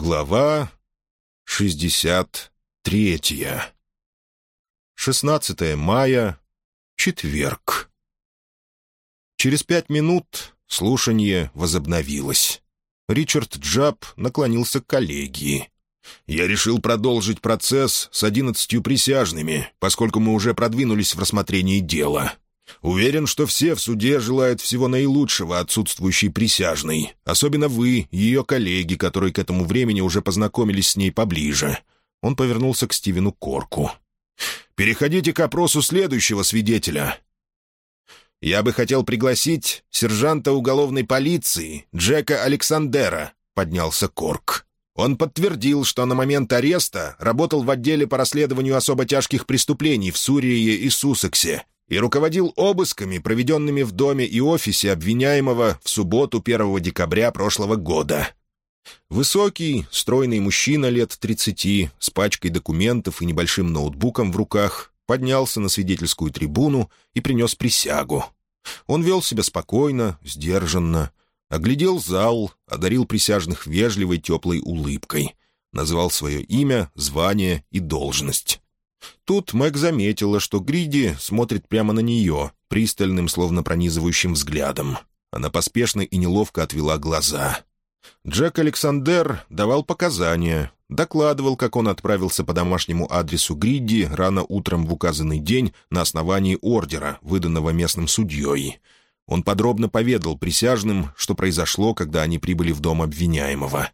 Глава 63. 16 мая. Четверг. Через пять минут слушание возобновилось. Ричард Джаб наклонился к коллегии. «Я решил продолжить процесс с одиннадцатью присяжными, поскольку мы уже продвинулись в рассмотрении дела. Уверен, что все в суде желают всего наилучшего отсутствующей присяжной, особенно вы, ее коллеги, которые к этому времени уже познакомились с ней поближе». Он повернулся к Стивену Корку. «Переходите к опросу следующего свидетеля». «Я бы хотел пригласить сержанта уголовной полиции Джека Александера», — поднялся Корк. Он подтвердил, что на момент ареста работал в отделе по расследованию особо тяжких преступлений в Сурии и Суссексе и руководил обысками, проведенными в доме и офисе обвиняемого в субботу 1 декабря прошлого года. Высокий, стройный мужчина лет 30 с пачкой документов и небольшим ноутбуком в руках поднялся на свидетельскую трибуну и принес присягу. Он вел себя спокойно, сдержанно, оглядел зал, одарил присяжных вежливой теплой улыбкой, назвал свое имя, звание и должность. Тут Мэг заметила, что Гриди смотрит прямо на нее, пристальным, словно пронизывающим взглядом. Она поспешно и неловко отвела глаза. Джек Александр давал показания, докладывал, как он отправился по домашнему адресу Гриди рано утром в указанный день на основании ордера, выданного местным судьей. Он подробно поведал присяжным, что произошло, когда они прибыли в дом обвиняемого.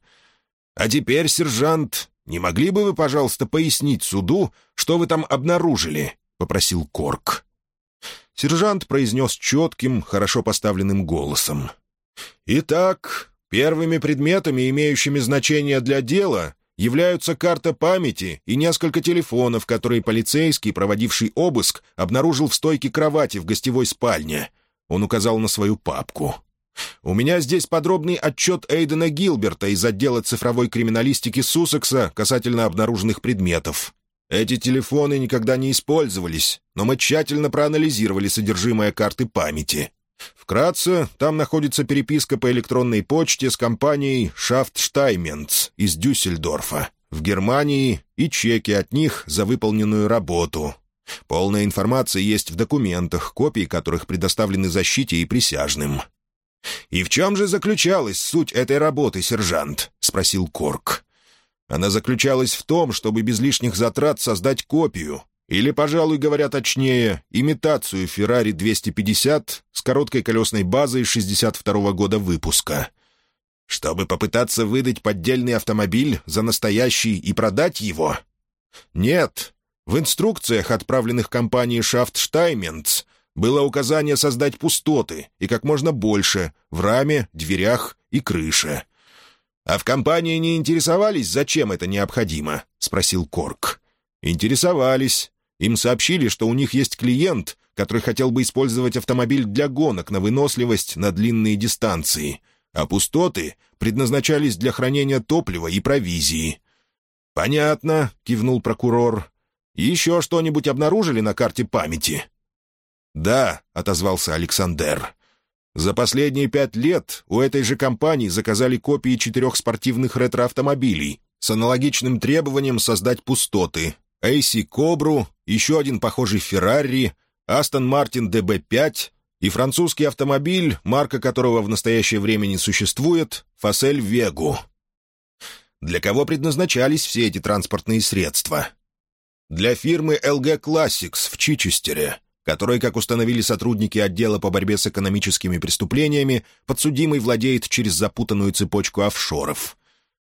«А теперь, сержант, не могли бы вы, пожалуйста, пояснить суду, что вы там обнаружили?» — попросил Корк. Сержант произнес четким, хорошо поставленным голосом. «Итак, первыми предметами, имеющими значение для дела, являются карта памяти и несколько телефонов, которые полицейский, проводивший обыск, обнаружил в стойке кровати в гостевой спальне». Он указал на свою папку. У меня здесь подробный отчет Эйдена Гилберта из отдела цифровой криминалистики Суссекса касательно обнаруженных предметов. Эти телефоны никогда не использовались, но мы тщательно проанализировали содержимое карты памяти. Вкратце, там находится переписка по электронной почте с компанией «Шафт Штайменц» из Дюссельдорфа в Германии и чеки от них за выполненную работу. Полная информация есть в документах, копии которых предоставлены защите и присяжным. «И в чем же заключалась суть этой работы, сержант?» — спросил Корк. «Она заключалась в том, чтобы без лишних затрат создать копию, или, пожалуй, говоря точнее, имитацию «Феррари 250» с короткой колесной базой 62 -го года выпуска. Чтобы попытаться выдать поддельный автомобиль за настоящий и продать его? Нет. В инструкциях, отправленных компанией «Шафт Штайменц», было указание создать пустоты, и как можно больше, в раме, дверях и крыше. «А в компании не интересовались, зачем это необходимо?» — спросил Корк. «Интересовались. Им сообщили, что у них есть клиент, который хотел бы использовать автомобиль для гонок на выносливость на длинные дистанции, а пустоты предназначались для хранения топлива и провизии». «Понятно», — кивнул прокурор. «Еще что-нибудь обнаружили на карте памяти?» «Да», — отозвался Александр. «За последние пять лет у этой же компании заказали копии четырех спортивных ретроавтомобилей с аналогичным требованием создать пустоты. AC Кобру, еще один похожий Феррари, Астон Мартин DB5 и французский автомобиль, марка которого в настоящее время не существует, Фасель Вегу. Для кого предназначались все эти транспортные средства? Для фирмы LG Classics в Чичестере которой, как установили сотрудники отдела по борьбе с экономическими преступлениями, подсудимый владеет через запутанную цепочку офшоров.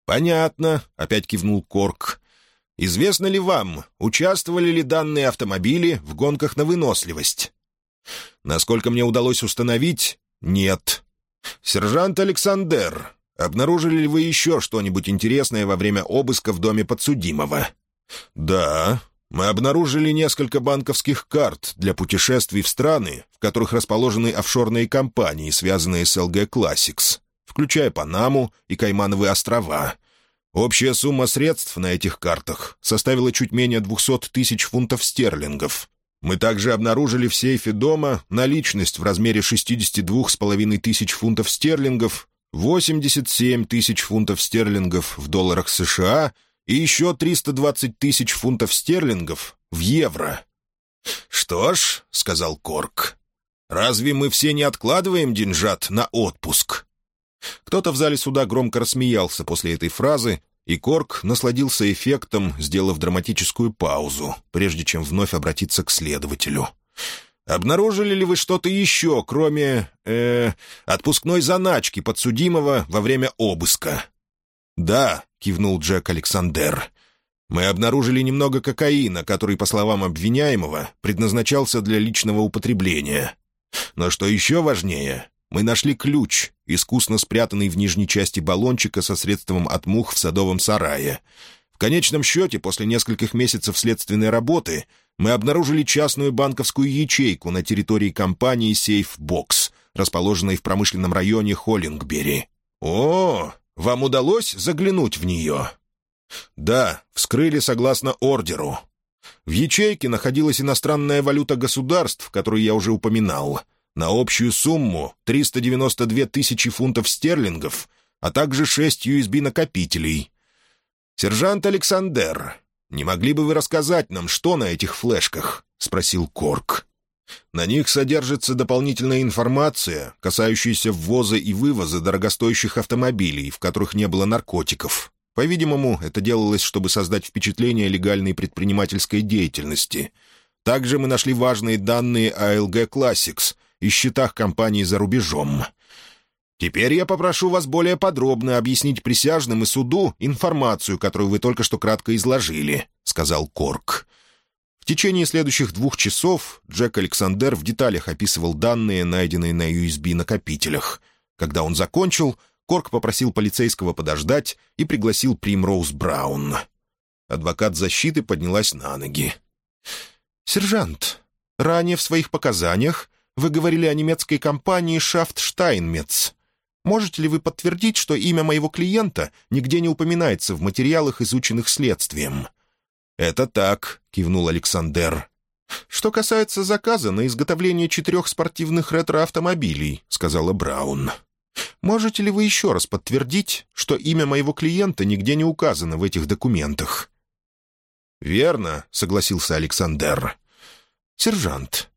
«Понятно», — опять кивнул Корк. «Известно ли вам, участвовали ли данные автомобили в гонках на выносливость?» «Насколько мне удалось установить, нет». «Сержант Александр, обнаружили ли вы еще что-нибудь интересное во время обыска в доме подсудимого?» «Да, мы обнаружили несколько банковских карт для путешествий в страны, в которых расположены офшорные компании, связанные с LG Classics, включая Панаму и Каймановые острова. Общая сумма средств на этих картах составила чуть менее 200 тысяч фунтов стерлингов. Мы также обнаружили в сейфе дома наличность в размере 62,5 тысяч фунтов стерлингов, 87 тысяч фунтов стерлингов в долларах США и еще 320 тысяч фунтов стерлингов в евро. «Что ж», — сказал Корк, — «разве мы все не откладываем деньжат на отпуск?» Кто-то в зале суда громко рассмеялся после этой фразы, и Корк насладился эффектом, сделав драматическую паузу, прежде чем вновь обратиться к следователю. «Обнаружили ли вы что-то еще, кроме... э отпускной заначки подсудимого во время обыска?» «Да», — кивнул Джек Александр. «Мы обнаружили немного кокаина, который, по словам обвиняемого, предназначался для личного употребления. Но что еще важнее, мы нашли ключ, искусно спрятанный в нижней части баллончика со средством от мух в садовом сарае. В конечном счете, после нескольких месяцев следственной работы, мы обнаружили частную банковскую ячейку на территории компании «Сейфбокс», расположенной в промышленном районе Холлингбери. «О, вам удалось заглянуть в нее?» «Да, вскрыли согласно ордеру. В ячейке находилась иностранная валюта государств, которую я уже упоминал — на общую сумму 392 тысячи фунтов стерлингов, а также шесть USB-накопителей. «Сержант Александр, не могли бы вы рассказать нам, что на этих флешках?» — спросил Корк. «На них содержится дополнительная информация, касающаяся ввоза и вывоза дорогостоящих автомобилей, в которых не было наркотиков. По-видимому, это делалось, чтобы создать впечатление легальной предпринимательской деятельности. Также мы нашли важные данные ALG Classics — и счетах компании за рубежом. Теперь я попрошу вас более подробно объяснить присяжным и суду информацию, которую вы только что кратко изложили», — сказал Корк. В течение следующих двух часов Джек Александр в деталях описывал данные, найденные на USB-накопителях. Когда он закончил, Корк попросил полицейского подождать и пригласил Примроуз Браун. Адвокат защиты поднялась на ноги. «Сержант, ранее в своих показаниях вы говорили о немецкой компании «Шафт Штайнмец». Можете ли вы подтвердить, что имя моего клиента нигде не упоминается в материалах, изученных следствием?» «Это так», — кивнул Александр. «Что касается заказа на изготовление четырех спортивных ретро-автомобилей», — сказала Браун. «Можете ли вы еще раз подтвердить, что имя моего клиента нигде не указано в этих документах?» «Верно», — согласился Александр. «Сержант,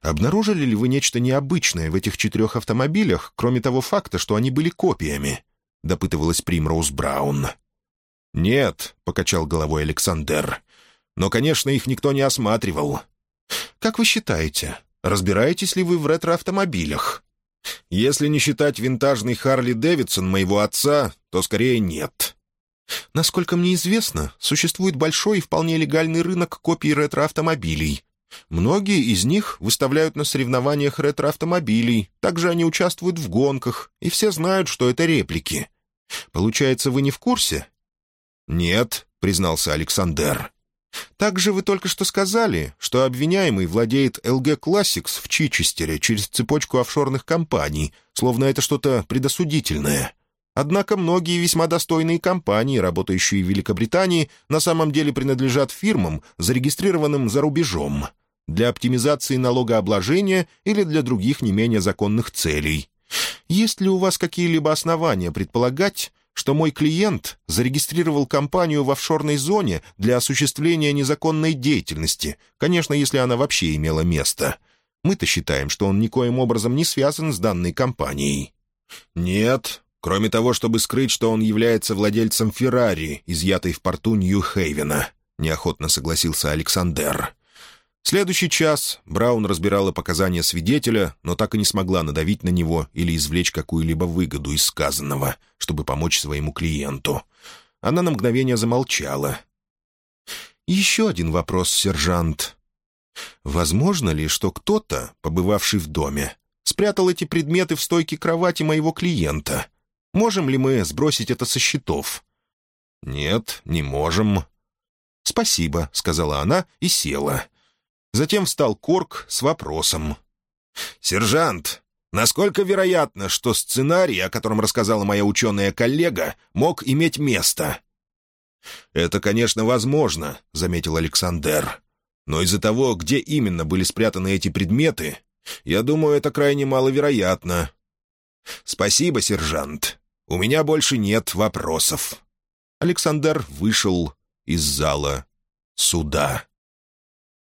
Обнаружили ли вы нечто необычное в этих четырех автомобилях, кроме того факта, что они были копиями?» — допытывалась Примроуз Браун. «Нет», — покачал головой Александр. «Но, конечно, их никто не осматривал». «Как вы считаете, разбираетесь ли вы в ретро-автомобилях?» «Если не считать винтажный Харли Дэвидсон моего отца, то скорее нет». «Насколько мне известно, существует большой и вполне легальный рынок копий ретро-автомобилей», Многие из них выставляют на соревнованиях ретро-автомобилей, также они участвуют в гонках, и все знают, что это реплики. Получается, вы не в курсе?» «Нет», — признался Александр. «Также вы только что сказали, что обвиняемый владеет LG Classics в Чичестере через цепочку офшорных компаний, словно это что-то предосудительное. Однако многие весьма достойные компании, работающие в Великобритании, на самом деле принадлежат фирмам, зарегистрированным за рубежом для оптимизации налогообложения или для других не менее законных целей. Есть ли у вас какие-либо основания предполагать, что мой клиент зарегистрировал компанию в офшорной зоне для осуществления незаконной деятельности, конечно, если она вообще имела место? Мы-то считаем, что он никоим образом не связан с данной компанией». «Нет», кроме того, чтобы скрыть, что он является владельцем Феррари, изъятой в порту Нью-Хейвена», — неохотно согласился Александр. Следующий час Браун разбирала показания свидетеля, но так и не смогла надавить на него или извлечь какую-либо выгоду из сказанного, чтобы помочь своему клиенту. Она на мгновение замолчала. «Еще один вопрос, сержант. Возможно ли, что кто-то, побывавший в доме, спрятал эти предметы в стойке кровати моего клиента? Можем ли мы сбросить это со счетов?» «Нет, не можем». «Спасибо», — сказала она и села. Затем встал Корк с вопросом. «Сержант, насколько вероятно, что сценарий, о котором рассказала моя ученая коллега, мог иметь место?» «Это, конечно, возможно», — заметил Александр. «Но из-за того, где именно были спрятаны эти предметы, я думаю, это крайне маловероятно». «Спасибо, сержант. У меня больше нет вопросов». Александр вышел из зала суда.